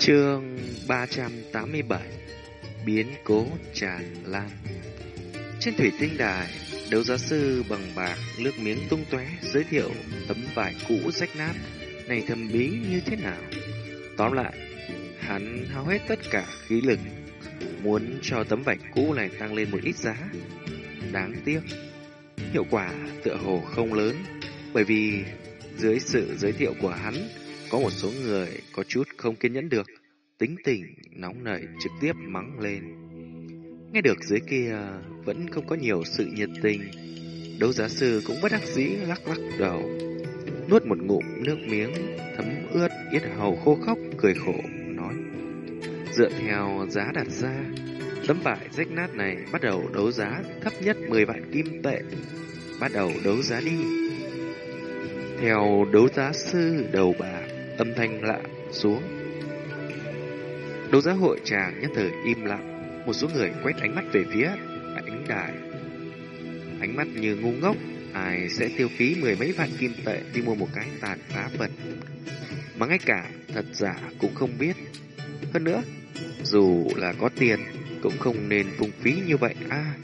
Chương 387 Biến cố tràn lan Trên thủy tinh đài, đấu giá sư bằng bạc nước miếng tung tóe giới thiệu tấm vải cũ rách nát này thầm bí như thế nào. Tóm lại, hắn hao hết tất cả khí lực muốn cho tấm vải cũ này tăng lên một ít giá. Đáng tiếc, hiệu quả tựa hồ không lớn bởi vì dưới sự giới thiệu của hắn có một số người có chút không kiên nhẫn được, tính tình nóng nảy trực tiếp mắng lên. Nghe được dưới kia vẫn không có nhiều sự nhiệt tình, đấu giá sư cũng bất đắc dĩ lắc lắc đầu, nuốt một ngụm nước miếng thấm ướt yết hầu khô khốc cười khổ nói: dựa theo giá đặt ra, tấm vải rách nát này bắt đầu đấu giá thấp nhất 10 vạn kim tệ, bắt đầu đấu giá đi. Theo đấu giá sư đầu bạc âm thanh lạ xuống. Đấu giá hội tràng nhất thời im lặng, một số người quét ánh mắt về phía ánh đài. Ánh mắt như ngu ngốc, ai sẽ tiêu phí mười mấy vạn kim tệ đi mua một cái tàn phá vật. Mà ngay cả thật giả cũng không biết. Hơn nữa, dù là có tiền, cũng không nên phung phí như vậy a.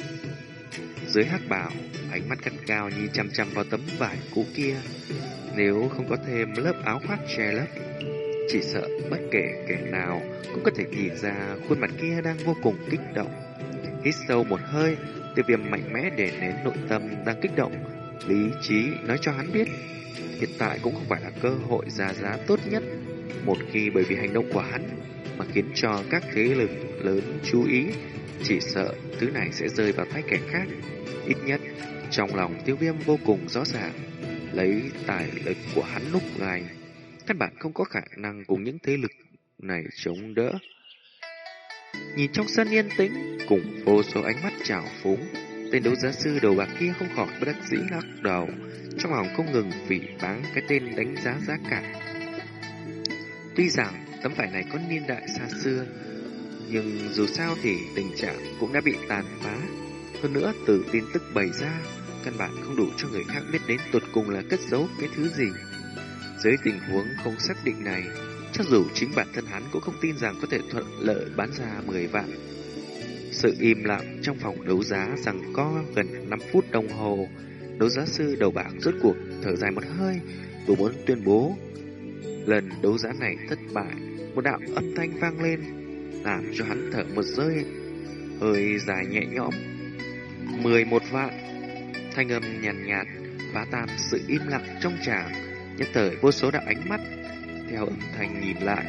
dưới hắc bảo, ánh mắt cắt cao nhìn chăm chăm vào tấm vải cũ kia, nếu không có thêm lớp áo khoác che lấp, chỉ sợ bất kể kẻ nào cũng có thể nhìn ra khuôn mặt kia đang vô cùng kích động. Hít sâu một hơi, tiêu viêm mạnh mẽ để nén nội tâm đang kích động. Lý trí nói cho hắn biết, hiện tại cũng không phải là cơ hội ra giá tốt nhất. Một khi bởi vì hành động của hắn mà khiến cho các thế lực lớn chú ý, chỉ sợ thứ này sẽ rơi vào tay kẻ khác. Ít nhất, trong lòng tiêu viêm vô cùng rõ ràng lấy tài lực của hắn lúc này, căn bản không có khả năng cùng những thế lực này chống đỡ. Nhìn trong sân yên tĩnh, cùng vô số ánh mắt trào phúng, tên đấu giá sư đầu bạc kia không khỏi bất đắc dĩ lắc đầu, trong lòng không ngừng vì báng cái tên đánh giá giá cả. Tuy rằng tấm vải này có niên đại xa xưa, nhưng dù sao thì tình trạng cũng đã bị tàn phá. Hơn nữa, từ tin tức bày ra, căn bản không đủ cho người khác biết đến tuột cùng là cất giấu cái thứ gì. Dưới tình huống không xác định này, cho dù chính bản thân hắn cũng không tin rằng có thể thuận lợi bán ra 10 vạn. Sự im lặng trong phòng đấu giá rằng có gần 5 phút đồng hồ, đấu giá sư đầu bạc rốt cuộc thở dài một hơi, vừa muốn tuyên bố. Lần đấu giá này thất bại, một đạo âm thanh vang lên, làm cho hắn thở một rơi, hơi dài nhẹ nhõm. 11 vạn Thanh âm nhàn nhạt, phá tan sự im lặng trong tràng, nhất thời vô số đạo ánh mắt theo âm thanh nhìn lại,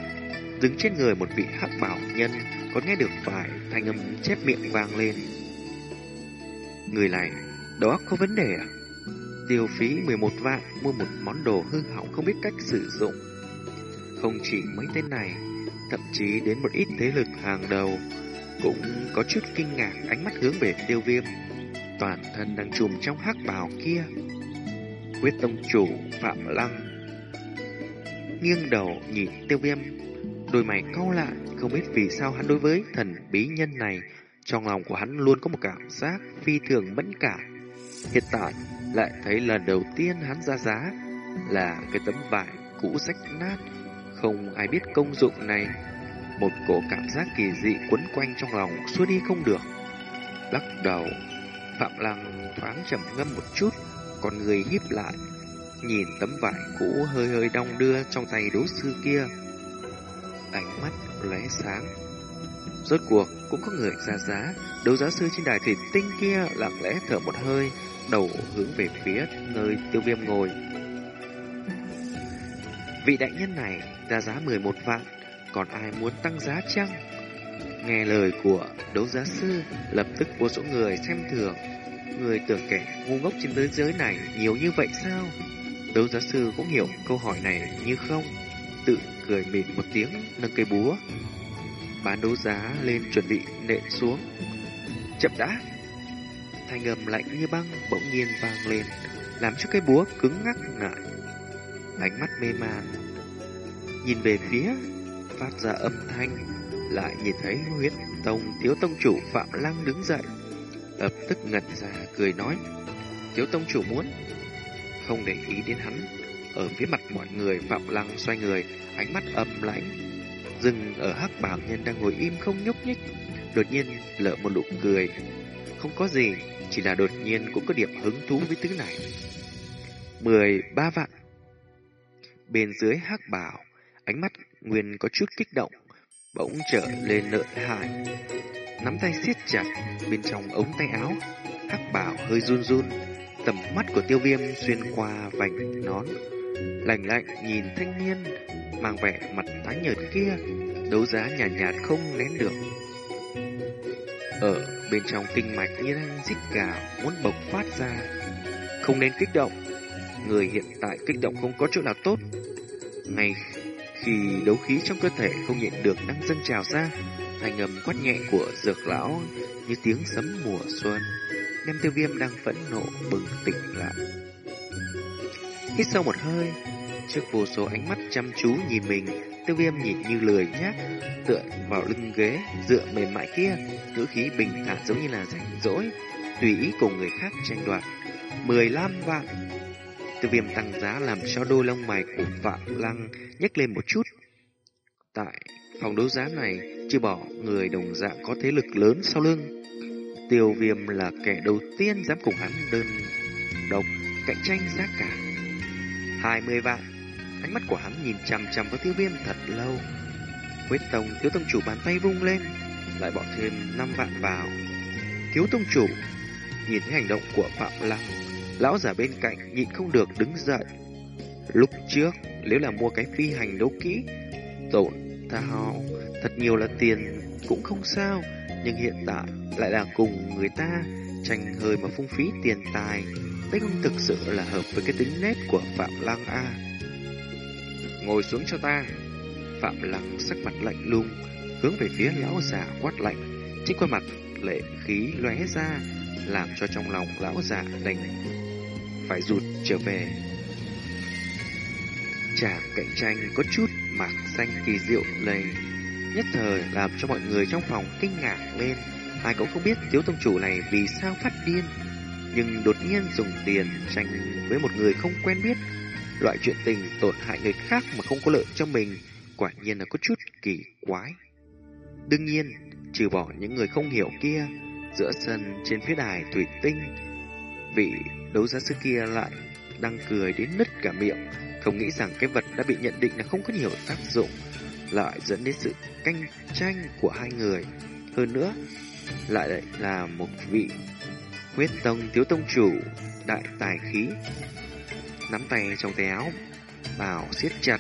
đứng trên người một vị hắc bảo nhân có nghe được vài thanh âm chép miệng vang lên. Người này, đó có vấn đề à? Tiêu phí 11 vạn mua một món đồ hư hỏng không biết cách sử dụng. Không chỉ mấy tên này, thậm chí đến một ít thế lực hàng đầu cũng có chút kinh ngạc ánh mắt hướng về tiêu viêm toàn thân đang chùm trong hắc bào kia. Quyết tông chủ Phạm Lăng nghiêng đầu nhìn tiêu viêm, đôi mày cau lại, không biết vì sao hắn đối với thần bí nhân này, trong lòng của hắn luôn có một cảm giác phi thường mẫn cảm. Hiện tại, lại thấy lần đầu tiên hắn ra giá là cái tấm vải cũ rách nát, không ai biết công dụng này. Một cổ cảm giác kỳ dị quấn quanh trong lòng xua đi không được. Lắc đầu, Phạm Lăng thoáng trầm ngâm một chút, con người híp lại, nhìn tấm vải cũ hơi hơi đong đưa trong tay đấu sư kia. Ánh mắt lóe sáng. Rốt cuộc cũng có người ra giá, đấu giá sư trên đài thủy tinh kia lặng lẽ thở một hơi, đầu hướng về phía nơi tiêu viêm ngồi. Vị đại nhân này ra giá 11 vạn, còn ai muốn tăng giá chăng? Nghe lời của đấu giá sư, lập tức vô số người xem thường. Người tưởng kẻ ngu ngốc trên thế giới này nhiều như vậy sao? Đấu giá sư cũng hiểu câu hỏi này như không. Tự cười mịn một tiếng, nâng cây búa. Bán đấu giá lên chuẩn bị nện xuống. Chậm đã! Thanh âm lạnh như băng bỗng nhiên vang lên, làm cho cây búa cứng ngắc lại. Ánh mắt mê man, nhìn về phía, phát ra âm thanh lại nhìn thấy huyết tông thiếu tông chủ Phạm Lăng đứng dậy, lập tức ngẩn ra cười nói, thiếu tông chủ muốn, không để ý đến hắn, ở phía mặt mọi người Phạm Lăng xoay người, ánh mắt âm lãnh, dừng ở hắc bảo nhân đang ngồi im không nhúc nhích, đột nhiên lỡ một nụ cười. Không có gì, chỉ là đột nhiên cũng có điểm hứng thú với thứ này. mười ba vạn. Bên dưới hắc bảo, ánh mắt Nguyên có chút kích động, bỗng trở lên lợi hại. Nắm tay siết chặt, bên trong ống tay áo, hắc bảo hơi run run, tầm mắt của tiêu viêm xuyên qua vành nón. Lạnh lạnh nhìn thanh niên, mang vẻ mặt tái nhợt kia, đấu giá nhàn nhạt, nhạt không nén được. Ở bên trong kinh mạch như đang rít gào, muốn bộc phát ra. Không nên kích động, người hiện tại kích động không có chỗ nào tốt. Ngay khi đấu khí trong cơ thể không nhịn được đang dâng trào ra, thành âm quát nhẹ của dược lão như tiếng sấm mùa xuân, đem tiêu viêm đang phẫn nộ bừng tỉnh lại. Hít sâu một hơi, trước vô số ánh mắt chăm chú nhìn mình, tiêu viêm nhìn như lười nhác, tựa vào lưng ghế, dựa mềm mại kia, ngữ khí bình thản giống như là rảnh rỗi, tùy ý cùng người khác tranh đoạt. 15 vạn Tiêu viêm tăng giá làm cho đôi lông mày của Phạm Lăng nhếch lên một chút. Tại phòng đấu giá này, chưa bỏ người đồng dạng có thế lực lớn sau lưng. Tiêu viêm là kẻ đầu tiên dám cùng hắn đơn độc cạnh tranh giá cả. 20 vạn. Ánh mắt của hắn nhìn chằm chằm vào tiêu viêm thật lâu. Quyết tông thiếu tông chủ bàn tay vung lên, lại bỏ thêm 5 vạn vào. Thiếu tông chủ nhìn thấy hành động của Phạm Lăng Lão giả bên cạnh nhịn không được đứng dậy. Lúc trước, nếu là mua cái phi hành đấu kỹ, tổn thao thật nhiều là tiền cũng không sao, nhưng hiện tại lại là cùng người ta tranh hơi mà phung phí tiền tài. Đây không thực sự là hợp với cái tính nét của Phạm Lăng A. Ngồi xuống cho ta. Phạm Lăng sắc mặt lạnh lùng, hướng về phía lão giả quát lạnh. Trên khuôn mặt lệ khí lóe ra, làm cho trong lòng lão giả đành phải rụt trở về. Chàng cạnh tranh có chút mạc xanh kỳ diệu lầy nhất thời làm cho mọi người trong phòng kinh ngạc lên. Ai cũng không biết thiếu tông chủ này vì sao phát điên, nhưng đột nhiên dùng tiền tranh với một người không quen biết. Loại chuyện tình tổn hại người khác mà không có lợi cho mình, quả nhiên là có chút kỳ quái. Đương nhiên, trừ bỏ những người không hiểu kia, giữa sân trên phía đài thủy tinh, vị đấu giá sư kia lại đang cười đến nứt cả miệng, không nghĩ rằng cái vật đã bị nhận định là không có nhiều tác dụng, lại dẫn đến sự cạnh tranh của hai người. Hơn nữa, lại là một vị huyết tông thiếu tông chủ đại tài khí. Nắm tay trong tay áo, bảo siết chặt,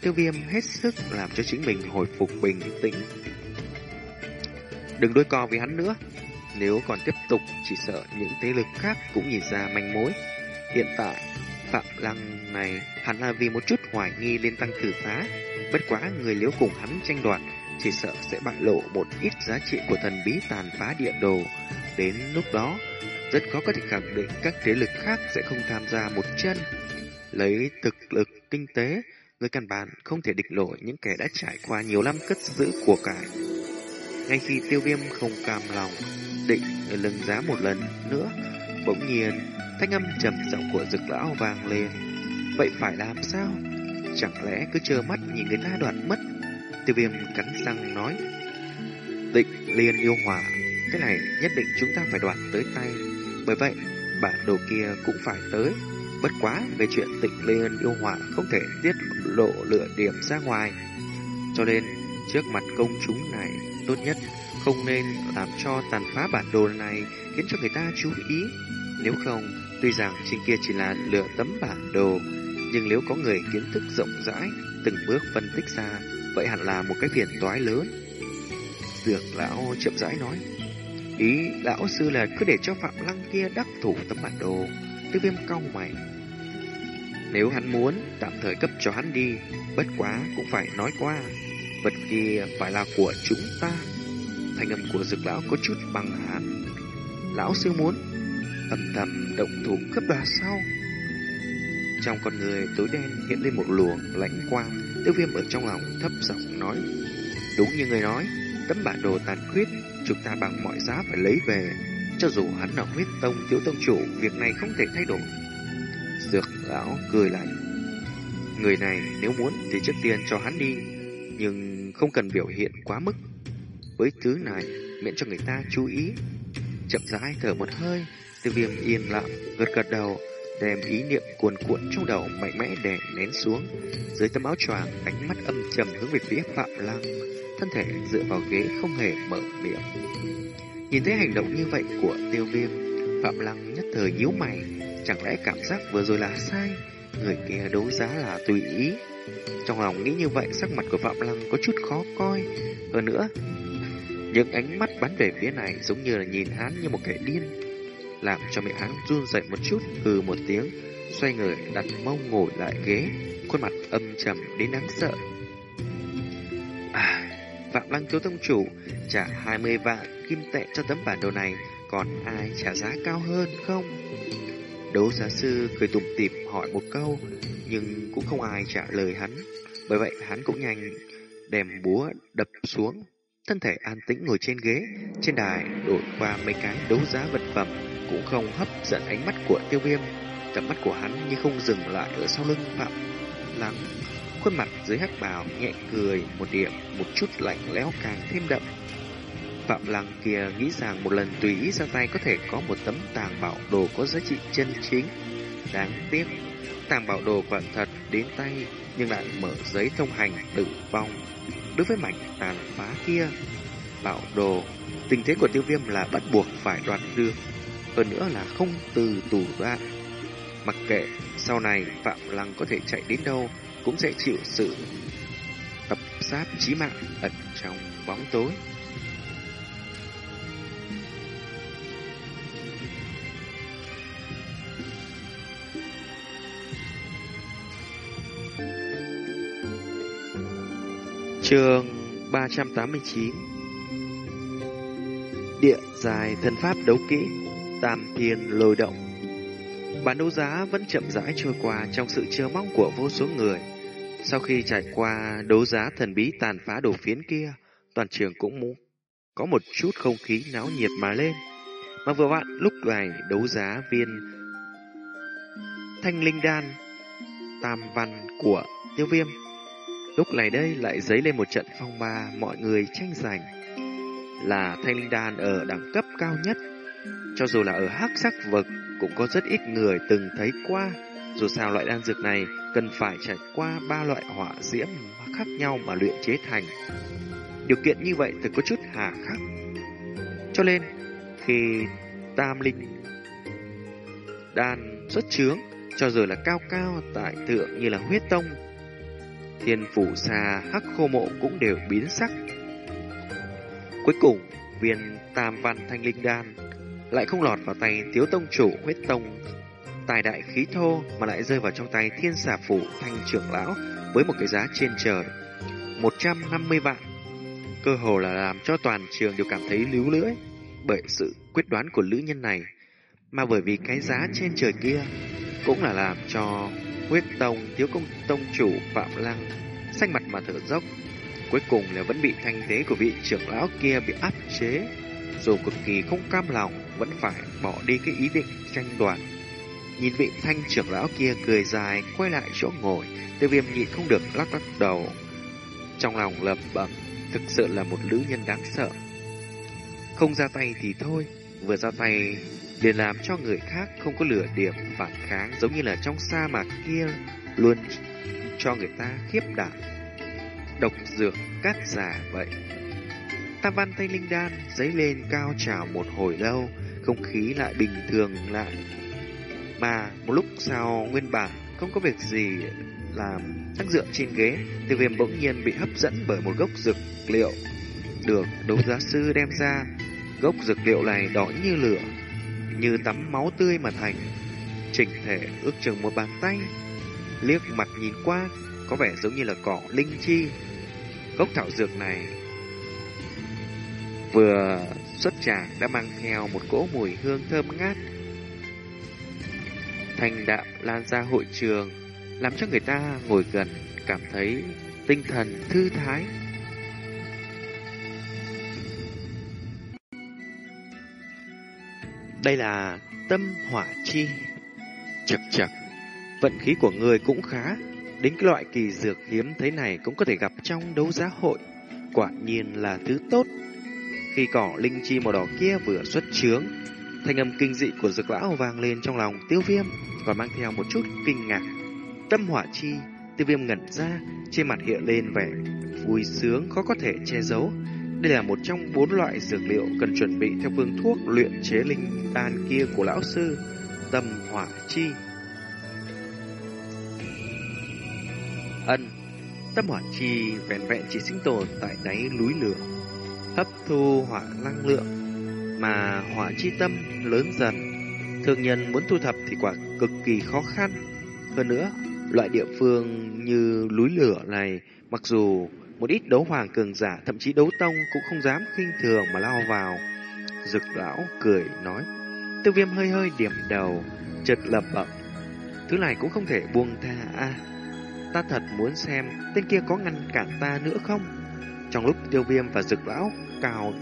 tiêu viêm hết sức làm cho chính mình hồi phục bình tĩnh. Đừng đôi co với hắn nữa, nếu còn tiếp tục, chỉ sợ những thế lực khác cũng nhìn ra manh mối. Hiện tại, Phạm Lăng này hẳn là vì một chút hoài nghi lên tăng tử phá. Bất quá người liếu cùng hắn tranh đoạt, chỉ sợ sẽ bại lộ một ít giá trị của thần bí tàn phá địa đồ. Đến lúc đó, rất khó có thể khẳng định các thế lực khác sẽ không tham gia một chân. Lấy thực lực kinh tế, người căn bản không thể địch nổi những kẻ đã trải qua nhiều năm cất giữ của cải. Ngay khi tiêu viêm không cam lòng, định lưng giá một lần nữa, bỗng nhiên thanh âm trầm giọng của dực lão vang lên. Vậy phải làm sao? Chẳng lẽ cứ chờ mắt nhìn người ta đoạt mất? Tiêu viêm cắn răng nói. Định liên yêu hỏa, cái này nhất định chúng ta phải đoạt tới tay. Bởi vậy, bản đồ kia cũng phải tới. Bất quá về chuyện tịnh liên yêu hỏa không thể tiết lộ lửa điểm ra ngoài. Cho nên, trước mặt công chúng này, tốt nhất không nên làm cho tàn phá bản đồ này khiến cho người ta chú ý. Nếu không, tuy rằng trên kia chỉ là lựa tấm bản đồ, nhưng nếu có người kiến thức rộng rãi, từng bước phân tích ra, vậy hẳn là một cái phiền toái lớn. Dược lão chậm rãi nói, ý lão sư là cứ để cho Phạm Lăng kia đắc thủ tấm bản đồ, tiêu viêm cong mày. Nếu hắn muốn, tạm thời cấp cho hắn đi, bất quá cũng phải nói qua, vật kia phải là của chúng ta. Thanh âm của dược lão có chút bằng hàn. Lão sư muốn âm thầm động thủ cướp đoạt sau. Trong con người tối đen hiện lên một luồng lạnh quang, tiêu viêm ở trong lòng thấp giọng nói. Đúng như người nói, tấm bản đồ tàn khuyết, chúng ta bằng mọi giá phải lấy về. Cho dù hắn là huyết tông thiếu tông chủ, việc này không thể thay đổi. Dược lão cười lạnh. Người này nếu muốn thì trước tiên cho hắn đi. nhưng không cần biểu hiện quá mức. Với thứ này, miễn cho người ta chú ý. Chậm rãi thở một hơi, tiêu viêm yên lặng, gật gật đầu, đem ý niệm cuồn cuộn trong đầu mạnh mẽ đè nén xuống. Dưới tấm áo choàng, ánh mắt âm trầm hướng về phía Phạm Lăng, thân thể dựa vào ghế không hề mở miệng. Nhìn thấy hành động như vậy của tiêu viêm, Phạm Lăng nhất thời nhíu mày, chẳng lẽ cảm giác vừa rồi là sai, người kia đấu giá là tùy ý. Trong lòng nghĩ như vậy, sắc mặt của Phạm Lăng có chút khó coi. Hơn nữa, những ánh mắt bắn về phía này giống như là nhìn hắn như một kẻ điên, làm cho miệng hắn run rẩy một chút, hừ một tiếng, xoay người đặt mông ngồi lại ghế, khuôn mặt âm trầm đến đáng sợ. À, Phạm Lăng thiếu tông chủ trả 20 vạn kim tệ cho tấm bản đồ này, còn ai trả giá cao hơn không? Đấu giá sư cười tủm tỉm hỏi một câu, nhưng cũng không ai trả lời hắn. Bởi vậy hắn cũng nhanh đem búa đập xuống, thân thể an tĩnh ngồi trên ghế, trên đài đổi qua mấy cái đấu giá vật phẩm cũng không hấp dẫn ánh mắt của tiêu viêm. Tầm mắt của hắn như không dừng lại ở sau lưng Phạm Lăng. Khuôn mặt dưới hắc bào nhẹ cười một điểm, một chút lạnh lẽo càng thêm đậm. Phạm Lăng kia nghĩ rằng một lần tùy ý ra tay có thể có một tấm tàng bảo đồ có giá trị chân chính. Đáng tiếc, tàng bảo đồ quả thật đến tay nhưng lại mở giấy thông hành tử vong. Đối với mảnh tàn phá kia, bạo đồ, tình thế của tiêu viêm là bắt buộc phải đoạt được. Hơn nữa là không từ tù ra. Mặc kệ sau này Phạm Lăng có thể chạy đến đâu cũng sẽ chịu sự tập sát chí mạng ẩn trong bóng tối. Trường 389 Địa dài thân pháp đấu kỹ Tam thiên lôi động Bản đấu giá vẫn chậm rãi trôi qua trong sự chờ mong của vô số người. Sau khi trải qua đấu giá thần bí tàn phá đồ phiến kia, toàn trường cũng muốn có một chút không khí náo nhiệt mà lên. Mà vừa vặn lúc này đấu giá viên thanh linh đan tam văn của tiêu viêm Lúc này đây lại dấy lên một trận phong ba mọi người tranh giành. Là thanh linh đan ở đẳng cấp cao nhất. Cho dù là ở hắc sắc vực cũng có rất ít người từng thấy qua. Dù sao loại đan dược này cần phải trải qua ba loại hỏa diễm khác nhau mà luyện chế thành. Điều kiện như vậy thì có chút hà khắc. Cho nên, khi tam linh đan xuất chướng, cho dù là cao cao tại thượng như là huyết tông thiên phủ xa hắc khô mộ cũng đều biến sắc. Cuối cùng, viên tam văn thanh linh đan lại không lọt vào tay thiếu tông chủ huyết tông. Tài đại khí thô mà lại rơi vào trong tay thiên xà phủ thanh trưởng lão với một cái giá trên trời 150 vạn. Cơ hồ là làm cho toàn trường đều cảm thấy líu lưỡi bởi sự quyết đoán của nữ nhân này. Mà bởi vì cái giá trên trời kia cũng là làm cho Huyết Tông thiếu công tông chủ Phạm Lăng xanh mặt mà thở dốc. Cuối cùng là vẫn bị thanh thế của vị trưởng lão kia bị áp chế. Dù cực kỳ không cam lòng, vẫn phải bỏ đi cái ý định tranh đoạt. Nhìn vị thanh trưởng lão kia cười dài, quay lại chỗ ngồi, tiêu viêm nhịn không được lắc lắc đầu. Trong lòng lẩm bẩm, thực sự là một nữ nhân đáng sợ. Không ra tay thì thôi, vừa ra tay liền làm cho người khác không có lửa điểm phản kháng giống như là trong sa mạc kia luôn cho người ta khiếp đảm. Độc dược cát giả vậy. Tam văn tây linh đan giấy lên cao trào một hồi lâu, không khí lại bình thường lại. Mà một lúc sau nguyên bản không có việc gì làm đang dựa trên ghế, tiêu viêm bỗng nhiên bị hấp dẫn bởi một gốc dược liệu được đấu giá sư đem ra. Gốc dược liệu này đỏ như lửa, như tắm máu tươi mà thành. Chỉnh thể ước chừng một bàn tay, liếc mặt nhìn qua, có vẻ giống như là cỏ linh chi. Gốc thảo dược này vừa xuất tràng đã mang theo một cỗ mùi hương thơm ngát. Thành đạm lan ra hội trường, làm cho người ta ngồi gần cảm thấy tinh thần thư thái. Đây là tâm hỏa chi. Chật chật, vận khí của người cũng khá. đến cái loại kỳ dược hiếm thế này cũng có thể gặp trong đấu giá hội. Quả nhiên là thứ tốt. Khi cỏ linh chi màu đỏ kia vừa xuất trướng, thanh âm kinh dị của dược lão vang lên trong lòng tiêu viêm, còn mang theo một chút kinh ngạc. Tâm hỏa chi, tiêu viêm ngẩn ra, trên mặt hiện lên vẻ vui sướng khó có thể che giấu. Đây là một trong bốn loại dược liệu cần chuẩn bị theo phương thuốc luyện chế linh đan kia của lão sư, tâm hỏa chi. Ân, tâm hỏa chi vẹn vẹn chỉ sinh tồn tại đáy núi lửa, hấp thu hỏa năng lượng, mà hỏa chi tâm lớn dần. Thường nhân muốn thu thập thì quả cực kỳ khó khăn. Hơn nữa, loại địa phương như núi lửa này, mặc dù một ít đấu hoàng cường giả, thậm chí đấu tông cũng không dám khinh thường mà lao vào. Dực lão cười nói, tiêu viêm hơi hơi điểm đầu, chợt lập bẩm. Thứ này cũng không thể buông tha à, Ta thật muốn xem tên kia có ngăn cản ta nữa không? Trong lúc tiêu viêm và dực lão cào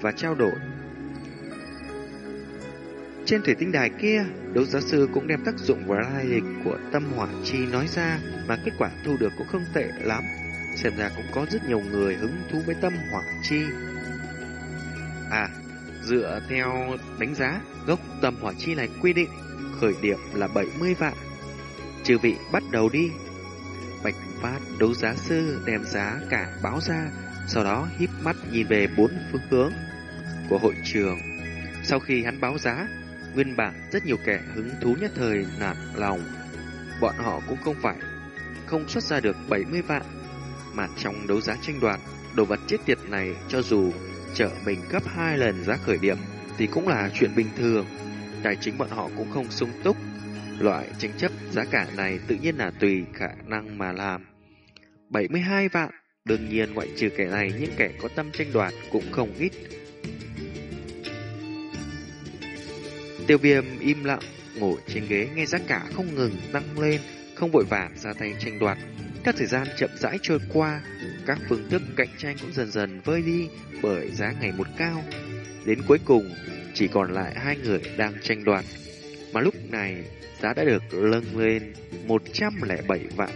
và trao đổi. Trên thủy tinh đài kia, đấu giá sư cũng đem tác dụng và lai lịch của tâm hỏa chi nói ra mà kết quả thu được cũng không tệ lắm. Xem ra cũng có rất nhiều người hứng thú với tâm hỏa chi. À, dựa theo đánh giá, gốc tâm hỏa chi này quy định khởi điểm là 70 vạn. Trừ vị bắt đầu đi. Bạch phát đấu giá sư đem giá cả báo ra, sau đó híp mắt nhìn về bốn phương hướng của hội trường. Sau khi hắn báo giá, nguyên bản rất nhiều kẻ hứng thú nhất thời nản lòng. Bọn họ cũng không phải không xuất ra được 70 vạn, mà trong đấu giá tranh đoạt, đồ vật chết tiệt này cho dù trở mình gấp hai lần giá khởi điểm thì cũng là chuyện bình thường. Tài chính bọn họ cũng không sung túc. Loại tranh chấp giá cả này tự nhiên là tùy khả năng mà làm. 72 vạn, đương nhiên ngoại trừ kẻ này những kẻ có tâm tranh đoạt cũng không ít. Tiêu viêm im lặng, ngồi trên ghế nghe giá cả không ngừng tăng lên, không vội vàng ra tay tranh đoạt. Các thời gian chậm rãi trôi qua, các phương thức cạnh tranh cũng dần dần vơi đi bởi giá ngày một cao. Đến cuối cùng, chỉ còn lại hai người đang tranh đoạt. Mà lúc này, giá đã được nâng lên 107 vạn.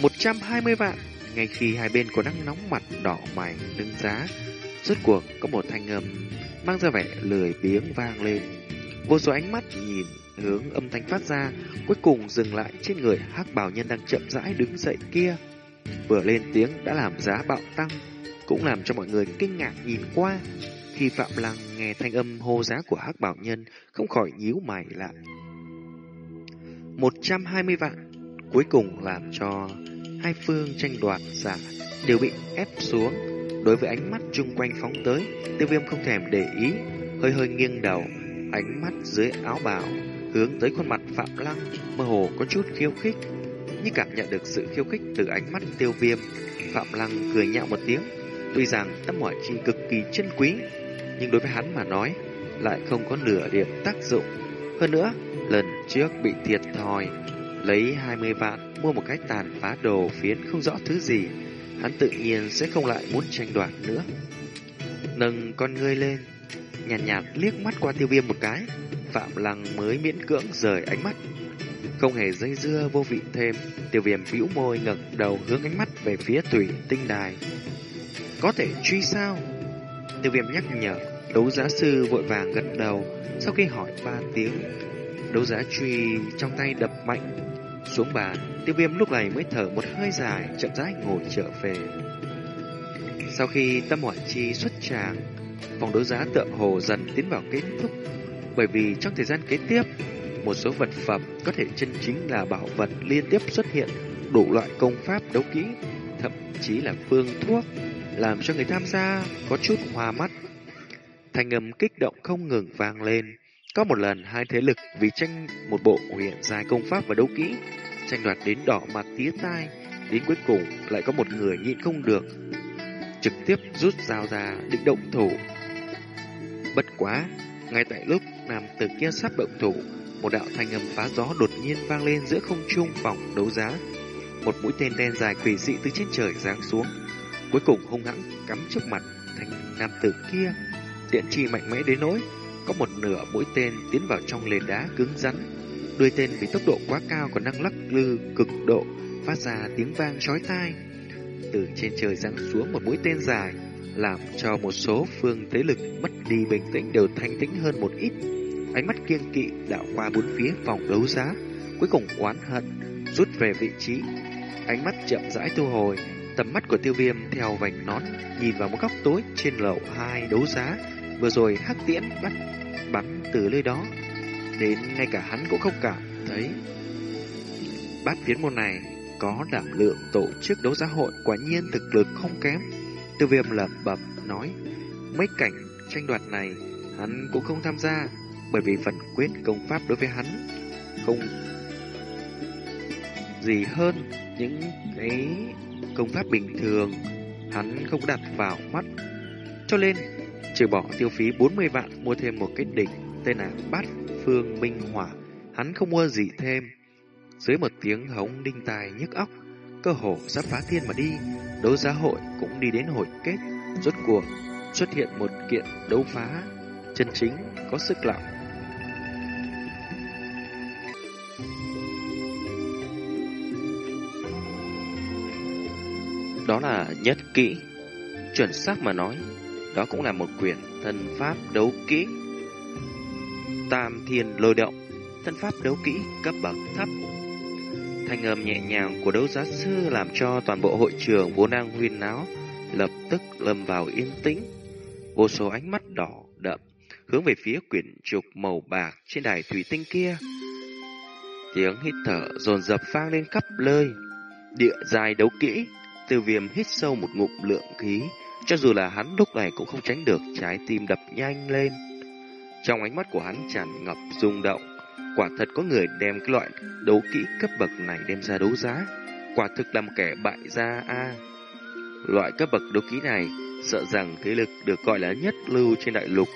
120 vạn, ngay khi hai bên có đang nóng mặt đỏ mày nâng giá, rốt cuộc có một thanh âm mang ra vẻ lười biếng vang lên. Vô số ánh mắt nhìn hướng âm thanh phát ra, cuối cùng dừng lại trên người hắc bào nhân đang chậm rãi đứng dậy kia. Vừa lên tiếng đã làm giá bạo tăng, cũng làm cho mọi người kinh ngạc nhìn qua. Khi Phạm Lăng nghe thanh âm hô giá của hắc bảo nhân, không khỏi nhíu mày lại. 120 vạn, cuối cùng làm cho hai phương tranh đoạt giả đều bị ép xuống. Đối với ánh mắt chung quanh phóng tới, tiêu viêm không thèm để ý, hơi hơi nghiêng đầu, ánh mắt dưới áo bào hướng tới khuôn mặt Phạm Lăng, mơ hồ có chút khiêu khích. Như cảm nhận được sự khiêu khích từ ánh mắt tiêu viêm, Phạm Lăng cười nhạo một tiếng. Tuy rằng tâm hỏa chi cực kỳ chân quý, nhưng đối với hắn mà nói, lại không có nửa điểm tác dụng. Hơn nữa, lần trước bị thiệt thòi, lấy 20 vạn mua một cái tàn phá đồ phiến không rõ thứ gì, hắn tự nhiên sẽ không lại muốn tranh đoạt nữa. Nâng con ngươi lên, nhàn nhạt, nhạt liếc mắt qua tiêu viêm một cái, Phạm Lăng mới miễn cưỡng rời ánh mắt. Không hề dây dưa vô vị thêm, tiêu viêm bĩu môi ngẩng đầu hướng ánh mắt về phía thủy tinh đài. Có thể truy sao? Tiêu viêm nhắc nhở, đấu giá sư vội vàng gật đầu, sau khi hỏi ba tiếng. Đấu giá truy trong tay đập mạnh, xuống bàn, tiêu viêm lúc này mới thở một hơi dài, chậm rãi ngồi trở về. Sau khi tâm hỏa chi xuất tràng, phòng đấu giá tượng hồ dần tiến vào kết thúc bởi vì trong thời gian kế tiếp, một số vật phẩm có thể chân chính là bảo vật liên tiếp xuất hiện đủ loại công pháp đấu kỹ, thậm chí là phương thuốc, làm cho người tham gia có chút hoa mắt. Thành âm kích động không ngừng vang lên. Có một lần hai thế lực vì tranh một bộ hiện dài công pháp và đấu kỹ, tranh đoạt đến đỏ mặt tía tai, đến cuối cùng lại có một người nhịn không được, trực tiếp rút dao ra định động thủ. Bất quá, ngay tại lúc nam tử kia sắp động thủ, một đạo thanh âm phá gió đột nhiên vang lên giữa không trung phòng đấu giá. Một mũi tên đen dài quỷ dị từ trên trời giáng xuống, cuối cùng hung hãn cắm trước mặt thanh nam tử kia. Tiện trì mạnh mẽ đến nỗi có một nửa mũi tên tiến vào trong nền đá cứng rắn. đuôi tên vì tốc độ quá cao còn năng lắc lư cực độ, phát ra tiếng vang chói tai. Từ trên trời giáng xuống một mũi tên dài, làm cho một số phương thế lực mất đi bình tĩnh đều thanh tĩnh hơn một ít. Ánh mắt kiêng kỵ đảo qua bốn phía phòng đấu giá, cuối cùng oán hận, rút về vị trí. Ánh mắt chậm rãi thu hồi, tầm mắt của tiêu viêm theo vành nón, nhìn vào một góc tối trên lầu hai đấu giá, vừa rồi hắc tiễn bắt bắn từ nơi đó, đến ngay cả hắn cũng không cảm thấy. Bát phiến môn này có đảm lượng tổ chức đấu giá hội quả nhiên thực lực không kém. Tiêu viêm lẩm bẩm nói, mấy cảnh tranh đoạt này hắn cũng không tham gia, bởi vì phần quyết công pháp đối với hắn không gì hơn những cái công pháp bình thường hắn không đặt vào mắt. Cho nên, trừ bỏ tiêu phí 40 vạn mua thêm một cái đỉnh tên là Bát Phương Minh Hỏa, hắn không mua gì thêm. Dưới một tiếng hống đinh tài nhức óc, cơ hồ sắp phá thiên mà đi, đấu giá hội cũng đi đến hồi kết, rốt cuộc xuất hiện một kiện đấu phá chân chính có sức lặng. Đó là nhất kỹ. Chuẩn xác mà nói, đó cũng là một quyển thân pháp đấu kỹ. Tam thiên lôi động, thân pháp đấu kỹ cấp bậc thấp. Thanh âm nhẹ nhàng của đấu giá sư làm cho toàn bộ hội trường vốn đang huyên náo, lập tức lâm vào yên tĩnh. Vô số ánh mắt đỏ đậm hướng về phía quyển trục màu bạc trên đài thủy tinh kia. Tiếng hít thở dồn dập vang lên khắp nơi. Địa dài đấu kỹ, Tiêu viêm hít sâu một ngụm lượng khí, cho dù là hắn lúc này cũng không tránh được trái tim đập nhanh lên. Trong ánh mắt của hắn tràn ngập rung động, quả thật có người đem cái loại đấu kỹ cấp bậc này đem ra đấu giá, quả thực là một kẻ bại gia a. Loại cấp bậc đấu kỹ này sợ rằng thế lực được gọi là nhất lưu trên đại lục,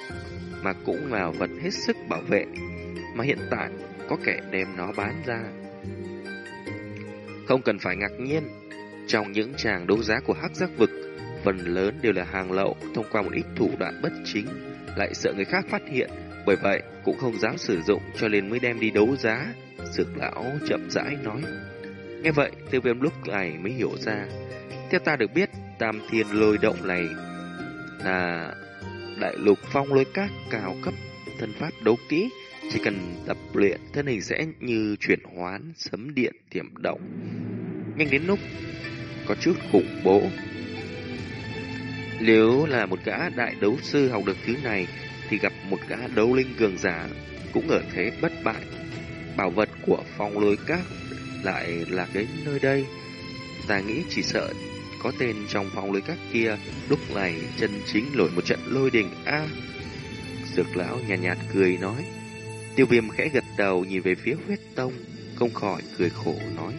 mà cũng là vật hết sức bảo vệ, mà hiện tại có kẻ đem nó bán ra. Không cần phải ngạc nhiên, trong những tràng đấu giá của hắc giác vực, phần lớn đều là hàng lậu thông qua một ít thủ đoạn bất chính, lại sợ người khác phát hiện, bởi vậy cũng không dám sử dụng cho nên mới đem đi đấu giá. Dược lão chậm rãi nói. Nghe vậy, tiêu viêm lúc này mới hiểu ra. Theo ta được biết, tam thiên lôi động này là đại lục phong lôi các cao cấp thân pháp đấu kỹ, chỉ cần tập luyện thân hình sẽ như chuyển hoán, sấm điện, tiềm động. Nhanh đến lúc có chút khủng bố. Nếu là một gã đại đấu sư học được thứ này, thì gặp một gã đấu linh cường giả cũng ở thế bất bại. Bảo vật của phong lôi các lại là đến nơi đây. Ta nghĩ chỉ sợ có tên trong phong lôi các kia lúc này chân chính nổi một trận lôi đình a. Dược lão nhàn nhạt, nhạt cười nói. Tiêu viêm khẽ gật đầu nhìn về phía huyết tông, không khỏi cười khổ nói.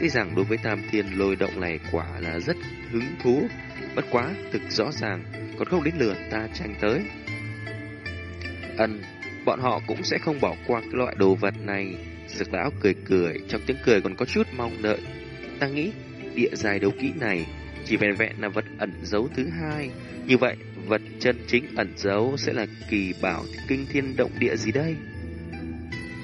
Tuy rằng đối với tam thiên lôi động này quả là rất hứng thú, bất quá thực rõ ràng còn không đến lượt ta tranh tới. Ân, bọn họ cũng sẽ không bỏ qua cái loại đồ vật này. Dược lão cười cười, trong tiếng cười còn có chút mong đợi. Ta nghĩ địa dài đấu kỹ này chỉ vẹn vẹn là vật ẩn giấu thứ hai. Như vậy, vật chân chính ẩn giấu sẽ là kỳ bảo kinh thiên động địa gì đây?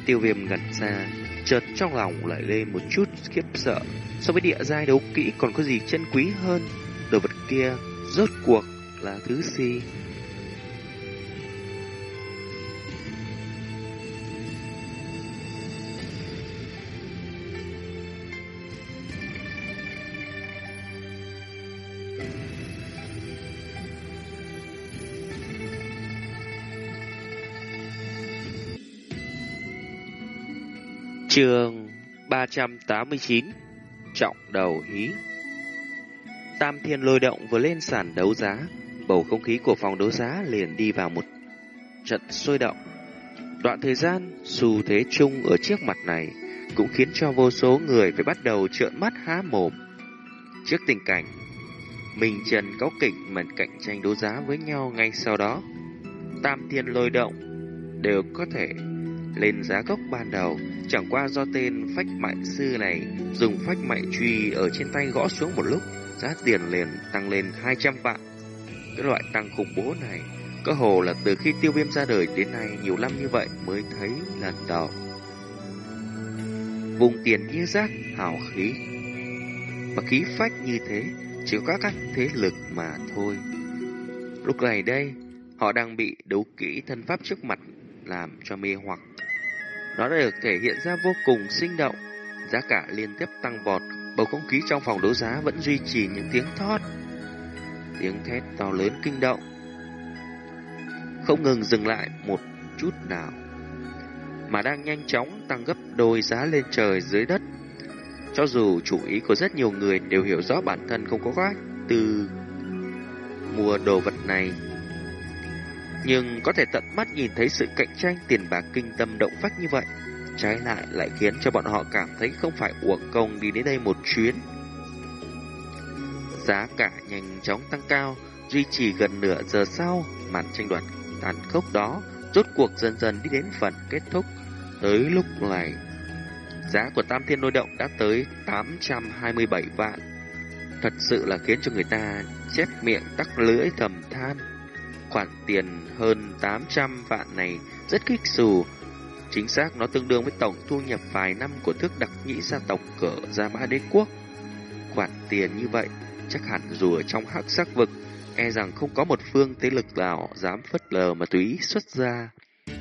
Tiêu viêm ngẩn ra, chợt trong lòng lại lên một chút khiếp sợ. So với địa giai đấu kỹ còn có gì chân quý hơn, đồ vật kia rốt cuộc là thứ gì? Trường 389 Trọng đầu hí. Tam thiên lôi động vừa lên sàn đấu giá, Bầu không khí của phòng đấu giá liền đi vào một trận sôi động. Đoạn thời gian xu thế chung ở chiếc mặt này Cũng khiến cho vô số người phải bắt đầu trợn mắt há mồm. Trước tình cảnh Mình Trần có kịch mần cạnh tranh đấu giá với nhau ngay sau đó, Tam thiên lôi động Đều có thể lên giá gốc ban đầu Chẳng qua do tên phách mạnh sư này dùng phách mạnh truy ở trên tay gõ xuống một lúc, giá tiền liền tăng lên 200 vạn. Cái loại tăng khủng bố này, có hồ là từ khi tiêu viêm ra đời đến nay nhiều năm như vậy mới thấy lần đầu. vùng tiền như rác, hào khí. Và khí phách như thế, chỉ có các thế lực mà thôi. Lúc này đây, họ đang bị đấu kỹ thân pháp trước mặt làm cho mê hoặc. Nó đã được thể hiện ra vô cùng sinh động, giá cả liên tiếp tăng vọt, bầu không khí trong phòng đấu giá vẫn duy trì những tiếng thót, tiếng thét to lớn kinh động, không ngừng dừng lại một chút nào, mà đang nhanh chóng tăng gấp đôi giá lên trời dưới đất. Cho dù chủ ý của rất nhiều người đều hiểu rõ bản thân không có cách từ mua đồ vật này, nhưng có thể tận mắt nhìn thấy sự cạnh tranh tiền bạc kinh tâm động phách như vậy, trái lại lại khiến cho bọn họ cảm thấy không phải uổng công đi đến đây một chuyến. Giá cả nhanh chóng tăng cao, duy trì gần nửa giờ sau, màn tranh đoạt tàn khốc đó rốt cuộc dần dần đi đến phần kết thúc. Tới lúc này, giá của Tam Thiên Nôi Động đã tới 827 vạn. Thật sự là khiến cho người ta chép miệng tắc lưỡi thầm than. Khoản tiền hơn 800 vạn này rất kích xù. Chính xác nó tương đương với tổng thu nhập vài năm của thức đặc nhĩ gia tộc cỡ Gia Mã Đế Quốc. Khoản tiền như vậy chắc hẳn dù ở trong hắc sắc vực e rằng không có một phương thế lực nào dám phất lờ mà túy xuất ra.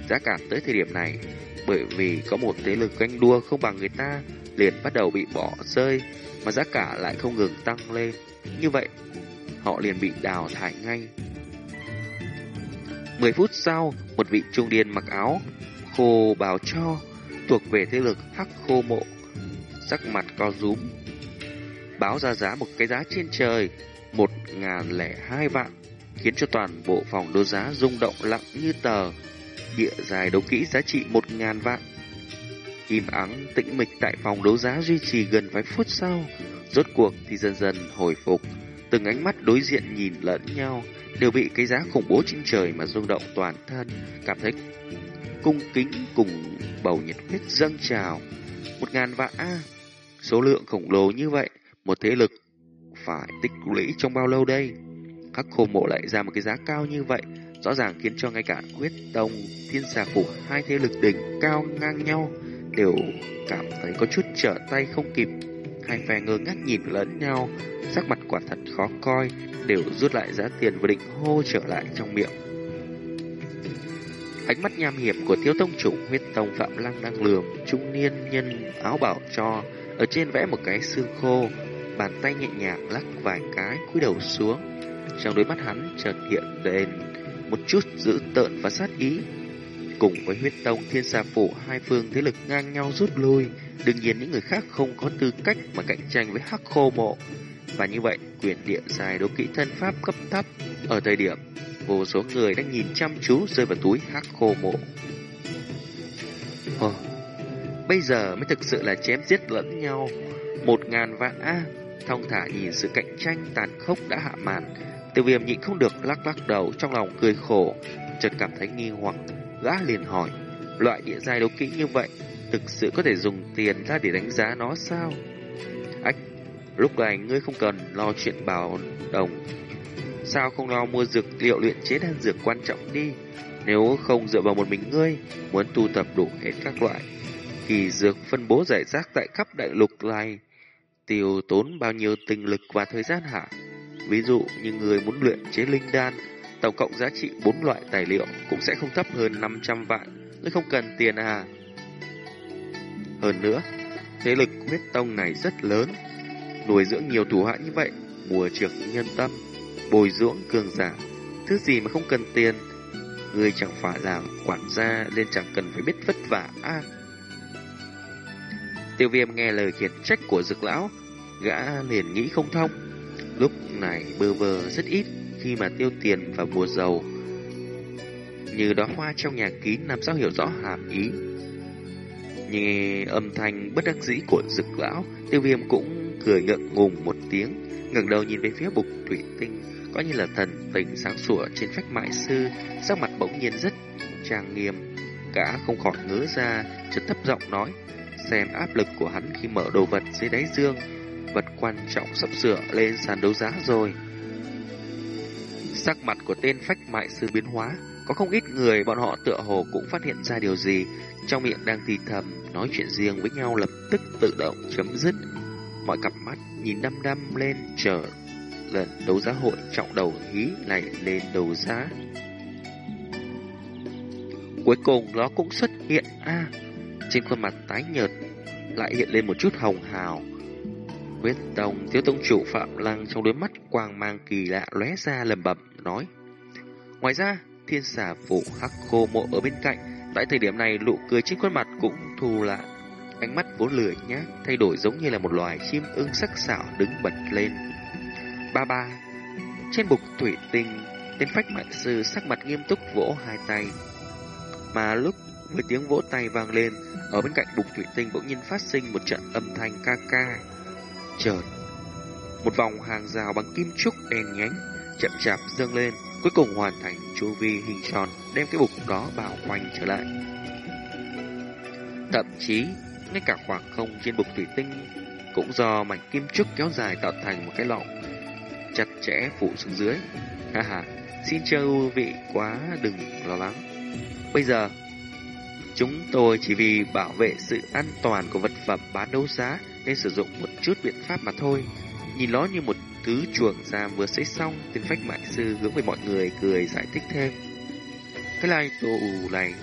Giá cả tới thời điểm này, bởi vì có một thế lực ganh đua không bằng người ta, liền bắt đầu bị bỏ rơi, mà giá cả lại không ngừng tăng lên. Như vậy, họ liền bị đào thải ngay. 10 phút sau, một vị trung niên mặc áo khô bào cho thuộc về thế lực hắc khô mộ, sắc mặt co rúm, báo ra giá một cái giá trên trời, một ngàn lẻ hai vạn, khiến cho toàn bộ phòng đấu giá rung động lặng như tờ. Địa dài đấu kỹ giá trị một ngàn vạn. Im ắng tĩnh mịch tại phòng đấu giá duy trì gần vài phút sau, rốt cuộc thì dần dần hồi phục. Từng ánh mắt đối diện nhìn lẫn nhau, đều bị cái giá khủng bố trên trời mà rung động toàn thân, cảm thấy cung kính cùng bầu nhiệt huyết dâng trào. Một ngàn vạn A, số lượng khổng lồ như vậy, một thế lực phải tích lũy trong bao lâu đây? Các khô mộ lại ra một cái giá cao như vậy, rõ ràng khiến cho ngay cả huyết tông, thiên xà phủ, hai thế lực đỉnh cao ngang nhau, đều cảm thấy có chút trở tay không kịp. Hai phe ngơ ngác nhìn lẫn nhau, sắc mặt quả thật khó coi, đều rút lại giá tiền và định hô trở lại trong miệng. Ánh mắt nham hiểm của thiếu tông chủ huyết tông Phạm Lăng đang lườm trung niên nhân áo bảo cho ở trên vẽ một cái xương khô, bàn tay nhẹ nhàng lắc vài cái cúi đầu xuống. Trong đôi mắt hắn chợt hiện lên một chút dữ tợn và sát ý. Cùng với huyết tông thiên gia phủ hai phương thế lực ngang nhau rút lui, đương nhiên những người khác không có tư cách mà cạnh tranh với hắc khô mộ. Và như vậy, quyền địa dài đấu kỹ thân pháp cấp thấp ở thời điểm vô số người đang nhìn chăm chú rơi vào túi hắc khô mộ. Ồ, ờ, bây giờ mới thực sự là chém giết lẫn nhau. Một ngàn vạn A, thông thả nhìn sự cạnh tranh tàn khốc đã hạ màn. Tiêu viêm nhịn không được lắc lắc đầu trong lòng cười khổ, chợt cảm thấy nghi hoặc, gã liền hỏi, loại địa giai đấu kỹ như vậy, thực sự có thể dùng tiền ra để đánh giá nó sao? Ách, lúc này ngươi không cần lo chuyện bảo đồng. Sao không lo mua dược liệu luyện chế đan dược quan trọng đi? Nếu không dựa vào một mình ngươi Muốn tu tập đủ hết các loại Kỳ dược phân bố giải rác tại khắp đại lục này Tiêu tốn bao nhiêu tinh lực và thời gian hả? Ví dụ như người muốn luyện chế linh đan Tổng cộng giá trị 4 loại tài liệu Cũng sẽ không thấp hơn 500 vạn Ngươi không cần tiền à Hơn nữa Thế lực huyết tông này rất lớn Nuôi dưỡng nhiều thủ hạ như vậy Mùa trưởng nhân tâm bồi dưỡng cường giả, thứ gì mà không cần tiền. Người chẳng phải là quản gia nên chẳng cần phải biết vất vả a. Tiêu viêm nghe lời khiển trách của dực lão, gã liền nghĩ không thông. Lúc này bơ vơ rất ít khi mà tiêu tiền và mùa dầu. Như đó hoa trong nhà kín làm sao hiểu rõ hàm ý. Nghe âm thanh bất đắc dĩ của dực lão, tiêu viêm cũng cười ngượng ngùng một tiếng, ngẩng đầu nhìn về phía bục thủy tinh có như là thần tình sáng sủa trên phách mại sư, sắc mặt bỗng nhiên rất trang nghiêm. Cả không khỏi ngớ ra, chợt thấp giọng nói, xem áp lực của hắn khi mở đồ vật dưới đáy dương, vật quan trọng sắp sửa lên sàn đấu giá rồi. Sắc mặt của tên phách mại sư biến hóa, Có không ít người bọn họ tựa hồ cũng phát hiện ra điều gì, trong miệng đang thì thầm, nói chuyện riêng với nhau lập tức tự động chấm dứt. Mọi cặp mắt nhìn đăm đăm lên chờ lần đấu giá hội trọng đầu hí này lên đấu giá. Cuối cùng nó cũng xuất hiện a trên khuôn mặt tái nhợt lại hiện lên một chút hồng hào. Quyết Tông thiếu tông chủ Phạm Lăng trong đôi mắt quang mang kỳ lạ lóe ra lầm bẩm nói. Ngoài ra, thiên xà phụ hắc khô mộ ở bên cạnh, tại thời điểm này nụ cười trên khuôn mặt cũng thu lại. Ánh mắt vốn lười nhá, thay đổi giống như là một loài chim ưng sắc sảo đứng bật lên. Ba ba, trên bục thủy tinh, tên phách mạnh sư sắc mặt nghiêm túc vỗ hai tay. Mà lúc với tiếng vỗ tay vang lên, ở bên cạnh bục thủy tinh bỗng nhiên phát sinh một trận âm thanh ca ca. Chợt, một vòng hàng rào bằng kim trúc đen nhánh chậm chạp dâng lên, cuối cùng hoàn thành chu vi hình tròn, đem cái bục đó bao quanh trở lại. Thậm chí, ngay cả khoảng không trên bục thủy tinh cũng do mảnh kim trúc kéo dài tạo thành một cái lọng chặt chẽ phủ xuống dưới. Ha ha, xin chào vị quá đừng lo lắng. Bây giờ, chúng tôi chỉ vì bảo vệ sự an toàn của vật phẩm bán đấu giá nên sử dụng một chút biện pháp mà thôi. Nhìn nó như một thứ chuồng giam vừa xây xong, tên phách mại sư hướng về mọi người cười giải thích thêm. Cái lai tô ù này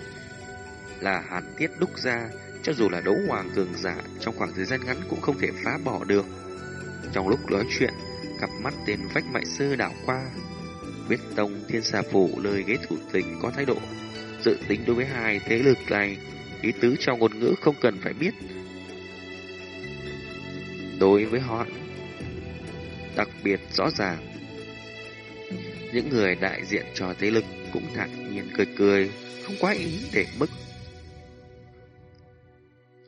là hàn tiết đúc ra, cho dù là đấu hoàng cường giả trong khoảng thời gian ngắn cũng không thể phá bỏ được. Trong lúc nói chuyện, cặp mắt tên vách mại sư đảo qua. Quyết tông thiên xà phủ lời ghế thủ tình có thái độ. Dự tính đối với hai thế lực này, ý tứ trong ngôn ngữ không cần phải biết. Đối với họ, đặc biệt rõ ràng. Những người đại diện cho thế lực cũng thản nhiên cười cười, không quá ý để mức.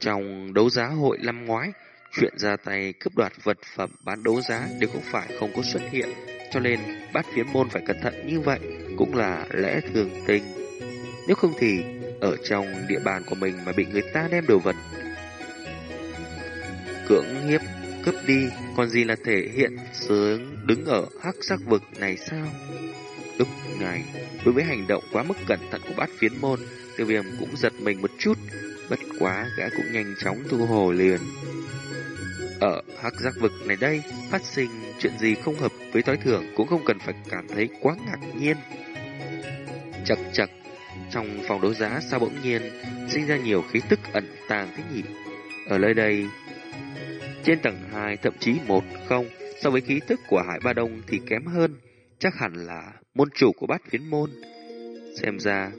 Trong đấu giá hội năm ngoái, chuyện ra tay cướp đoạt vật phẩm bán đấu giá đều không phải không có xuất hiện, cho nên bát phiến môn phải cẩn thận như vậy cũng là lẽ thường tình. Nếu không thì ở trong địa bàn của mình mà bị người ta đem đồ vật cưỡng hiếp cướp đi, còn gì là thể hiện sướng đứng ở hắc sắc vực này sao? Lúc này, đối với hành động quá mức cẩn thận của bát phiến môn, tiêu viêm cũng giật mình một chút, bất quá gã cũng nhanh chóng thu hồi liền. Ở hắc giác vực này đây, phát sinh chuyện gì không hợp với thói thường cũng không cần phải cảm thấy quá ngạc nhiên. Chật chật, trong phòng đấu giá sao bỗng nhiên sinh ra nhiều khí tức ẩn tàng thế nhỉ? Ở nơi đây, trên tầng 2 thậm chí một không so với khí tức của Hải Ba Đông thì kém hơn, chắc hẳn là môn chủ của bát phiến môn. Xem ra,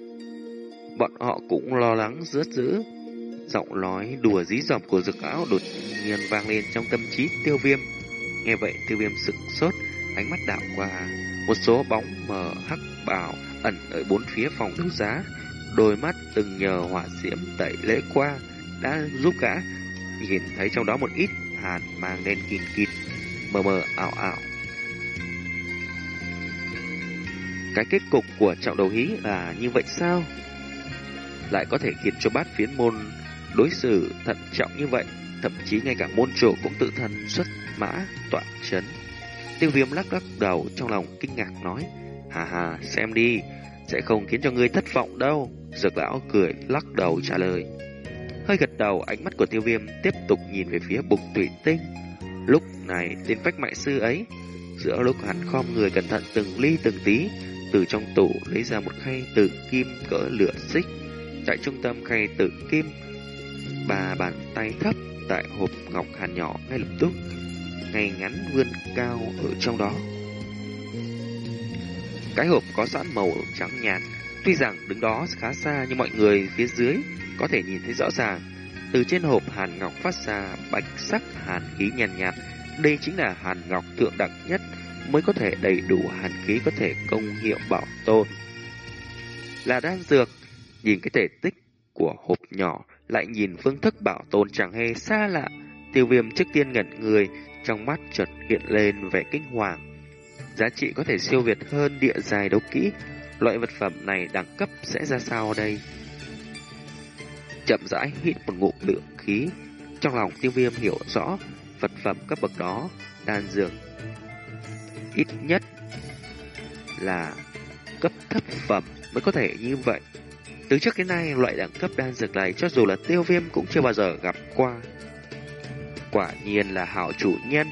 bọn họ cũng lo lắng rớt dữ. Giọng nói đùa dí dỏm của dực áo đột nhiên vang lên trong tâm trí tiêu viêm. Nghe vậy tiêu viêm sững sốt, ánh mắt đảo qua một số bóng mờ hắc bào ẩn ở bốn phía phòng đấu giá. Đôi mắt từng nhờ hỏa diễm tẩy lễ qua đã giúp gã nhìn thấy trong đó một ít hàn mang đen kín kín, mờ mờ ảo ảo. Cái kết cục của trọng đầu hí là như vậy sao? Lại có thể khiến cho bát phiến môn đối xử thận trọng như vậy, thậm chí ngay cả môn chủ cũng tự thân xuất mã tọa chấn. Tiêu viêm lắc lắc đầu trong lòng kinh ngạc nói, hà hà, xem đi, sẽ không khiến cho ngươi thất vọng đâu. Dược lão cười lắc đầu trả lời. Hơi gật đầu, ánh mắt của tiêu viêm tiếp tục nhìn về phía bục tủy tinh. Lúc này, tên phách mại sư ấy, giữa lúc hắn khom người cẩn thận từng ly từng tí, từ trong tủ lấy ra một khay tử kim cỡ lửa xích. Tại trung tâm khay tử kim, bà bàn tay thấp tại hộp ngọc hàn nhỏ ngay lập tức, ngay ngắn vươn cao ở trong đó. Cái hộp có sẵn màu trắng nhạt, tuy rằng đứng đó khá xa nhưng mọi người phía dưới có thể nhìn thấy rõ ràng. Từ trên hộp hàn ngọc phát ra bạch sắc hàn khí nhàn nhạt, nhạt. Đây chính là hàn ngọc thượng đẳng nhất mới có thể đầy đủ hàn khí có thể công hiệu bảo tồn. Là đan dược, nhìn cái thể tích của hộp nhỏ lại nhìn phương thức bảo tồn chẳng hề xa lạ. Tiêu viêm trước tiên ngẩn người, trong mắt chợt hiện lên vẻ kinh hoàng. Giá trị có thể siêu việt hơn địa dài đấu kỹ. Loại vật phẩm này đẳng cấp sẽ ra sao đây? chậm rãi hít một ngụm lượng khí. Trong lòng tiêu viêm hiểu rõ vật phẩm cấp bậc đó, đan dược. Ít nhất là cấp thấp phẩm mới có thể như vậy. Từ trước đến nay, loại đẳng cấp đan dược này cho dù là tiêu viêm cũng chưa bao giờ gặp qua. Quả nhiên là hảo chủ nhân,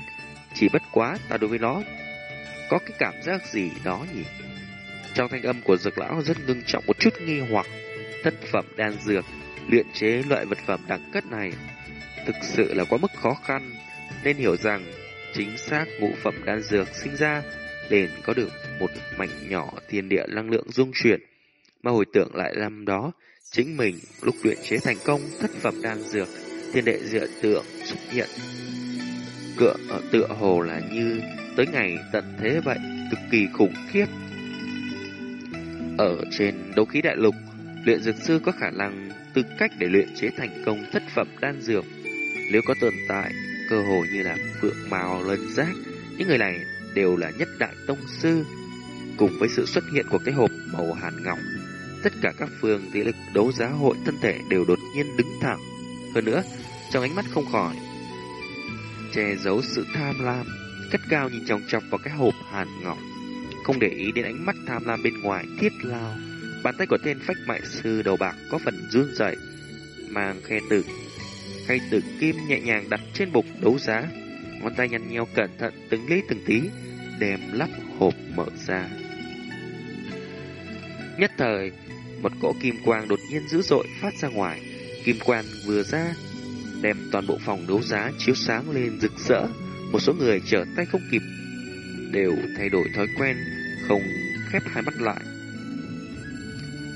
chỉ bất quá ta đối với nó có cái cảm giác gì đó nhỉ? Trong thanh âm của dược lão rất ngưng trọng một chút nghi hoặc. Thất phẩm đan dược, luyện chế loại vật phẩm đẳng cấp này thực sự là quá mức khó khăn, nên hiểu rằng chính xác ngũ phẩm đan dược sinh ra liền có được một mảnh nhỏ thiên địa năng lượng dung chuyển, mà hồi tưởng lại năm đó, chính mình lúc luyện chế thành công thất phẩm đan dược, thiên đệ dựa tượng xuất hiện. Cựa ở tựa hồ là như tới ngày tận thế vậy, cực kỳ khủng khiếp. Ở trên đấu khí đại lục, luyện dược sư có khả năng tư cách để luyện chế thành công thất phẩm đan dược. Nếu có tồn tại, cơ hồ như là phượng màu lân giác, những người này đều là nhất đại tông sư. Cùng với sự xuất hiện của cái hộp màu hàn ngọc, tất cả các phương thế lực đấu giá hội thân thể đều đột nhiên đứng thẳng. Hơn nữa, trong ánh mắt không khỏi che giấu sự tham lam, cất cao nhìn chòng chọc vào cái hộp hàn ngọc, không để ý đến ánh mắt tham lam bên ngoài thiết lao. Bàn tay của tên phách mại sư đầu bạc có phần run rẩy, mang khe tử, khay tử kim nhẹ nhàng đặt trên bục đấu giá, ngón tay nhăn nheo cẩn thận từng lý từng tí, đem lắp hộp mở ra. Nhất thời, một cỗ kim quang đột nhiên dữ dội phát ra ngoài, kim quang vừa ra, đem toàn bộ phòng đấu giá chiếu sáng lên rực rỡ. Một số người trở tay không kịp, đều thay đổi thói quen, không khép hai mắt lại.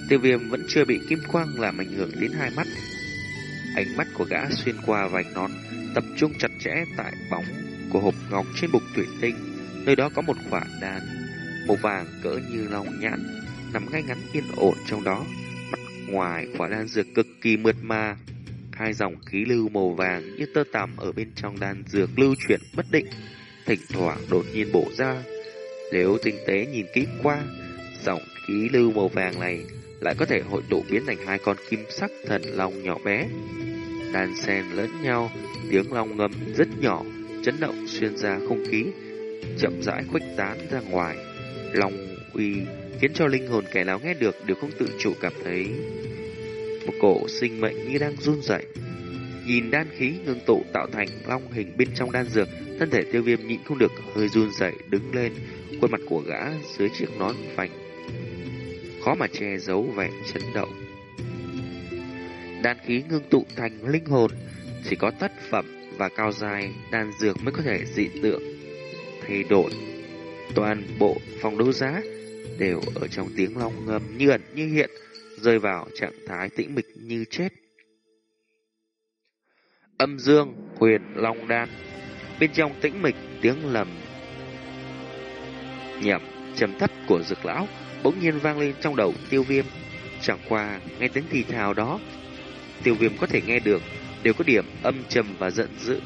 Tiêu viêm vẫn chưa bị kim quang làm ảnh hưởng đến hai mắt. Ánh mắt của gã xuyên qua vành nón, tập trung chặt chẽ tại bóng của hộp ngọc trên bục thủy tinh. Nơi đó có một quả đàn màu vàng cỡ như lòng nhãn, nằm ngay ngắn yên ổn trong đó. Mặt ngoài quả đan dược cực kỳ mượt mà, hai dòng khí lưu màu vàng như tơ tằm ở bên trong đan dược lưu chuyển bất định, thỉnh thoảng đột nhiên bổ ra. Nếu tinh tế nhìn kỹ qua, dòng khí lưu màu vàng này lại có thể hội tụ biến thành hai con kim sắc thần long nhỏ bé. đan sen lẫn nhau, tiếng long ngâm rất nhỏ, chấn động xuyên ra không khí, chậm rãi khuếch tán ra ngoài. Long uy khiến cho linh hồn kẻ nào nghe được đều không tự chủ cảm thấy một cổ sinh mệnh như đang run rẩy. Nhìn đan khí ngưng tụ tạo thành long hình bên trong đan dược, thân thể tiêu viêm nhịn không được hơi run rẩy đứng lên, khuôn mặt của gã dưới chiếc nón vành khó mà che giấu vẻ chấn động. Đan khí ngưng tụ thành linh hồn, chỉ có tất phẩm và cao dài đan dược mới có thể dị tượng thay đổi. Toàn bộ phòng đấu giá đều ở trong tiếng long ngầm như ẩn như hiện, rơi vào trạng thái tĩnh mịch như chết. Âm dương, huyền, long đan. Bên trong tĩnh mịch tiếng lầm nhậm trầm thấp của dược lão bỗng nhiên vang lên trong đầu tiêu viêm. Chẳng qua, nghe tiếng thì thào đó, tiêu viêm có thể nghe được, đều có điểm âm trầm và giận dữ.